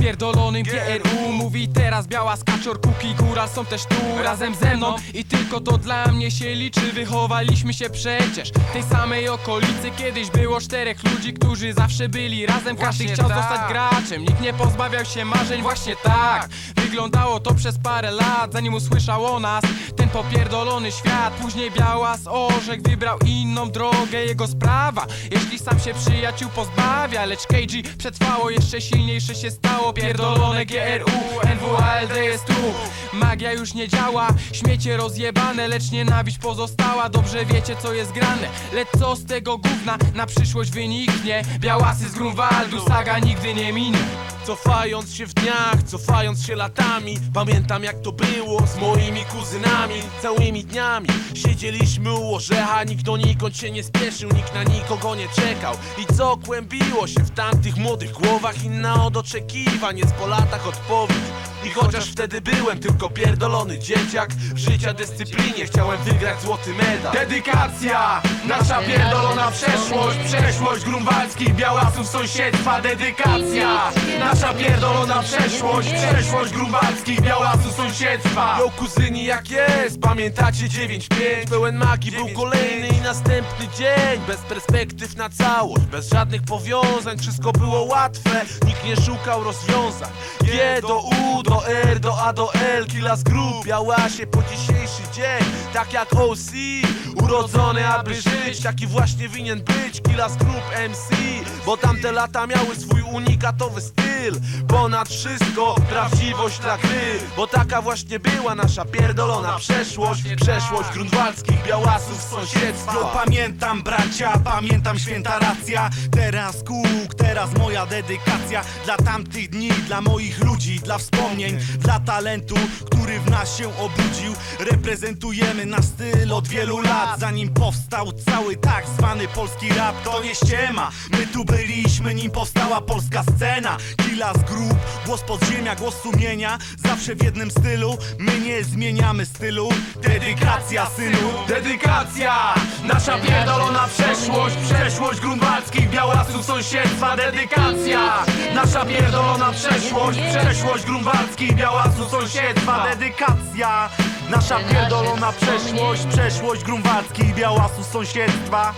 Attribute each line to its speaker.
Speaker 1: pierdolonym GRU Mówi teraz biała skaczor, kuki, góral są też tu razem ze mną. I tylko to dla mnie się liczy Wychowaliśmy się przecież w tej samej okolicy. Kiedyś było czterech ludzi, którzy zawsze byli razem. Każdy
Speaker 2: Właśnie
Speaker 1: chciał
Speaker 2: tak.
Speaker 1: zostać graczem, nikt nie pozbawiał się marzeń. Właśnie tak, wyglądało to przez parę lat Zanim usłyszał o nas ten popierdolony świat. Później biała z orzech wybrał inną drogę Jego sprawa, jeśli sam się przyjaciół pozbawia Lecz KG przetrwało, jeszcze silniejsze się stało. Pierdolone GRU, NWALD jest tu Magia już nie działa, śmiecie rozjebane Lecz nienawiść pozostała, dobrze wiecie co jest grane Lecz co z tego gówna na przyszłość wyniknie? Białasy z Grunwaldu, saga nigdy nie minie
Speaker 3: Cofając się w dniach, cofając się latami Pamiętam jak to było z moimi kuzynami. Całymi dniami siedzieliśmy u orzecha Nikt do nikąd się nie spieszył, nikt na nikogo nie czekał. I co kłębiło się w tamtych młodych głowach Inna od oczekiwań jest po latach odpowiedź. I chociaż wtedy byłem tylko pierdolony dzieciak W życia dyscyplinie chciałem wygrać złoty medal.
Speaker 2: Dedykacja, nasza pierdolona przeszłość Przeszłość grunwaldzkich białasów sąsiedztwa Dedykacja, nasza przeszłość. Przeszłość grunwaldzkich białasów sąsiedztwa.
Speaker 3: Yo kuzyni jak jest, pamiętacie 9-5 Pełen magii był kolejny i następny dzień. Bez perspektyw na całość, bez żadnych powiązań. Wszystko było łatwe, nikt nie szukał rozwiązań. G do U, do R, do A, do L. Killa z grup, Białasie po dzisiejszy dzień. Tak jak OC, urodzony aby żyć. Taki właśnie winien być? Killa z grup MC Bo tamte lata miały swój unikatowy styl Ponad wszystko prawdziwość dla gry Bo taka właśnie była nasza pierdolona przeszłość. Przeszłość grunwaldzkich białasów z sąsiedztwa.
Speaker 4: Pamiętam bracia, pamiętam święta racja. Teraz kółk, teraz moja dedykacja. Dla tamtych dni, dla moich ludzi, dla wspomnień Dla talentu, który w nas się obudził. Reprezentujemy nasz styl od wielu lat. Zanim powstał cały tak zwany polski rap To nie ściema, my tu byliśmy nim powstała polska scena. Killa z grup, głos podziemia, głos sumienia. Zawsze w jednym stylu, my nie zmieniamy stylu. Dedykacja synu
Speaker 2: Dedykacja, nasza pierdolona przeszłość Przeszłość grunwaldzkich białasów sąsiedztwa Dedykacja, nasza pierdolona przeszłość Przeszłość grunwaldzkich białasów sąsiedztwa
Speaker 4: Dedykacja. Nasza pierdolona przeszłość Przeszłość grunwaldzkich białasów sąsiedztwa